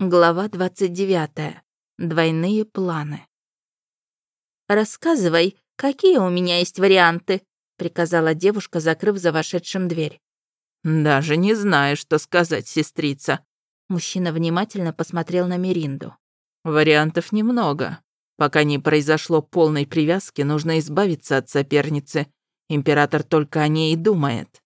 Глава 29. Двойные планы. «Рассказывай, какие у меня есть варианты?» — приказала девушка, закрыв за вошедшим дверь. «Даже не знаю, что сказать, сестрица». Мужчина внимательно посмотрел на Меринду. «Вариантов немного. Пока не произошло полной привязки, нужно избавиться от соперницы. Император только о ней и думает».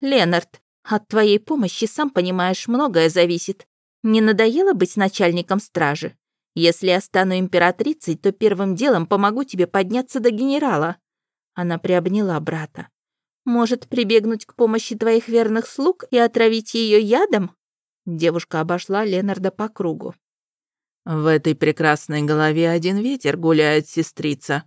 «Ленард, от твоей помощи, сам понимаешь, многое зависит. Не надоело быть начальником стражи? Если я стану императрицей, то первым делом помогу тебе подняться до генерала». Она приобняла брата. «Может, прибегнуть к помощи твоих верных слуг и отравить ее ядом?» Девушка обошла Ленарда по кругу. «В этой прекрасной голове один ветер гуляет, сестрица».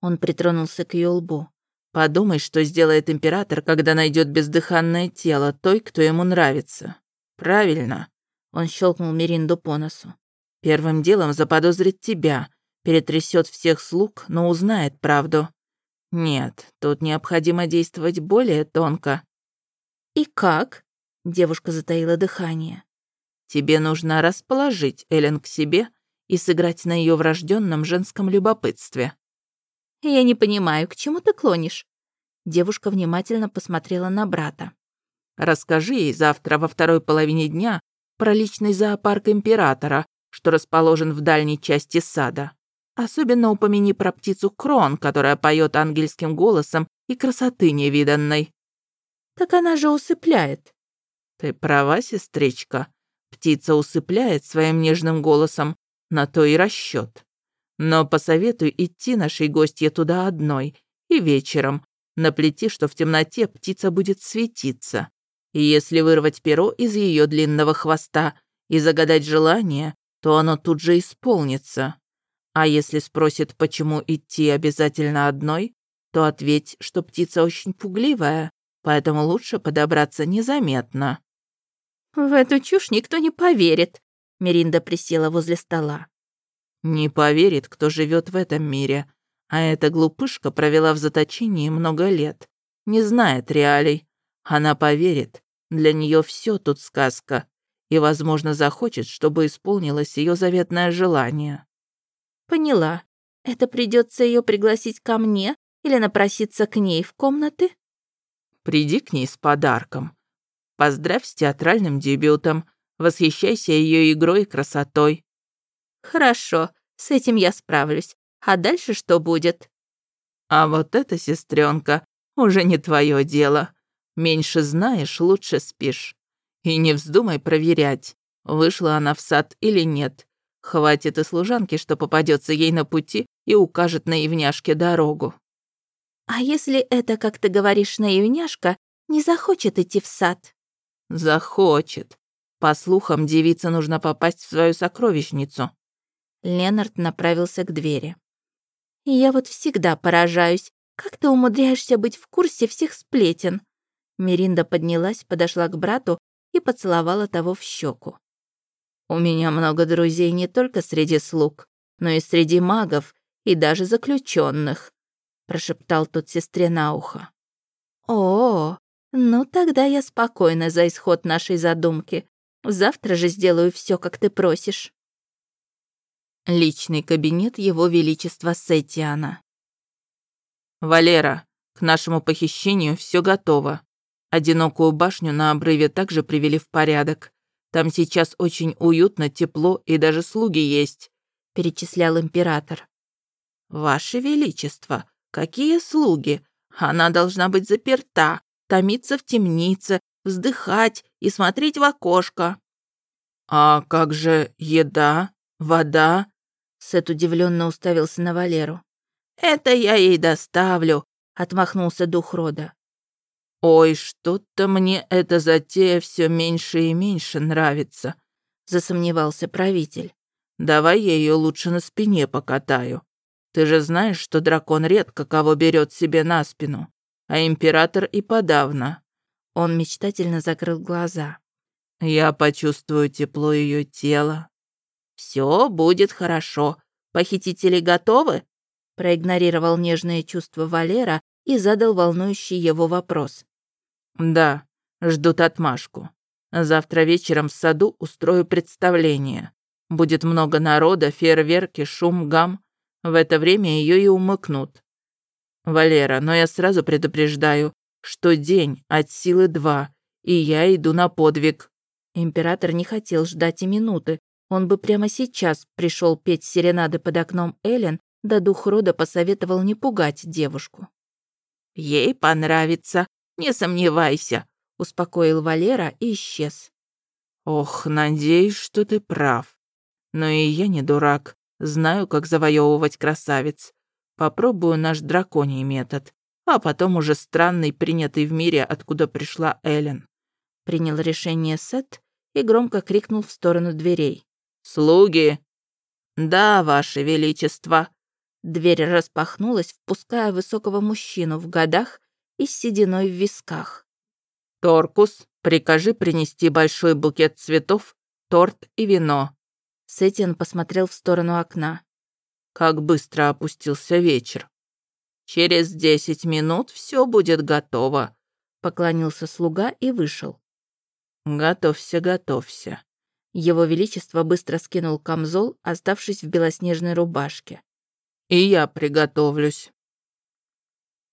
Он притронулся к ее лбу. «Подумай, что сделает император, когда найдет бездыханное тело той, кто ему нравится. Правильно. Он щелкнул Меринду по носу. «Первым делом заподозрит тебя, перетрясет всех слуг, но узнает правду. Нет, тут необходимо действовать более тонко». «И как?» — девушка затаила дыхание. «Тебе нужно расположить Эллен к себе и сыграть на ее врожденном женском любопытстве». «Я не понимаю, к чему ты клонишь?» Девушка внимательно посмотрела на брата. «Расскажи ей завтра во второй половине дня про личный зоопарк императора, что расположен в дальней части сада. Особенно упомяни про птицу Крон, которая поет ангельским голосом и красоты невиданной. Так она же усыпляет. Ты права, сестричка. Птица усыпляет своим нежным голосом, на то и расчет. Но посоветуй идти нашей гостье туда одной и вечером. Наплети, что в темноте птица будет светиться. И если вырвать перо из ее длинного хвоста и загадать желание, то оно тут же исполнится. А если спросит, почему идти обязательно одной, то ответь, что птица очень пугливая, поэтому лучше подобраться незаметно». «В эту чушь никто не поверит», — Меринда присела возле стола. «Не поверит, кто живет в этом мире, а эта глупышка провела в заточении много лет, не знает реалий. Она поверит, для нее все тут сказка, и, возможно, захочет, чтобы исполнилось ее заветное желание. Поняла. Это придется ее пригласить ко мне или напроситься к ней в комнаты? Приди к ней с подарком. Поздравь с театральным дебютом. Восхищайся ее игрой и красотой. Хорошо, с этим я справлюсь. А дальше что будет? А вот это, сестренка, уже не твое дело. Меньше знаешь, лучше спишь. И не вздумай проверять, вышла она в сад или нет. Хватит и служанки, что попадется ей на пути и укажет на явняшке дорогу. А если это, как ты говоришь, наивняшка, не захочет идти в сад? Захочет. По слухам, девице нужно попасть в свою сокровищницу. Ленард направился к двери. я вот всегда поражаюсь, как ты умудряешься быть в курсе всех сплетен. Миринда поднялась, подошла к брату и поцеловала того в щеку. «У меня много друзей не только среди слуг, но и среди магов и даже заключенных, прошептал тот сестре на ухо. «О, ну тогда я спокойна за исход нашей задумки. Завтра же сделаю все, как ты просишь». Личный кабинет Его Величества Сетиана. «Валера, к нашему похищению все готово. Одинокую башню на обрыве также привели в порядок. Там сейчас очень уютно, тепло и даже слуги есть», — перечислял император. «Ваше Величество, какие слуги? Она должна быть заперта, томиться в темнице, вздыхать и смотреть в окошко». «А как же еда, вода?» Сет удивленно уставился на Валеру. «Это я ей доставлю», — отмахнулся дух рода. «Ой, что-то мне эта затея все меньше и меньше нравится», — засомневался правитель. «Давай я ее лучше на спине покатаю. Ты же знаешь, что дракон редко кого берет себе на спину, а император и подавно». Он мечтательно закрыл глаза. «Я почувствую тепло ее тела». «Все будет хорошо. Похитители готовы?» проигнорировал нежные чувства Валера и задал волнующий его вопрос. «Да, ждут отмашку. Завтра вечером в саду устрою представление. Будет много народа, фейерверки, шум, гам. В это время ее и умыкнут. Валера, но я сразу предупреждаю, что день от силы два, и я иду на подвиг. Император не хотел ждать и минуты. Он бы прямо сейчас пришел петь серенады под окном Эллен, да дух рода посоветовал не пугать девушку. «Ей понравится, не сомневайся», — успокоил Валера и исчез. «Ох, надеюсь, что ты прав. Но и я не дурак, знаю, как завоевывать красавиц. Попробую наш драконий метод, а потом уже странный, принятый в мире, откуда пришла Эллен». Принял решение Сет и громко крикнул в сторону дверей. «Слуги!» «Да, ваше величество!» Дверь распахнулась, впуская высокого мужчину в годах и с сединой в висках. «Торкус, прикажи принести большой букет цветов, торт и вино». Сетин посмотрел в сторону окна. Как быстро опустился вечер. «Через десять минут все будет готово», — поклонился слуга и вышел. «Готовься, готовься». Его Величество быстро скинул камзол, оставшись в белоснежной рубашке. И я приготовлюсь.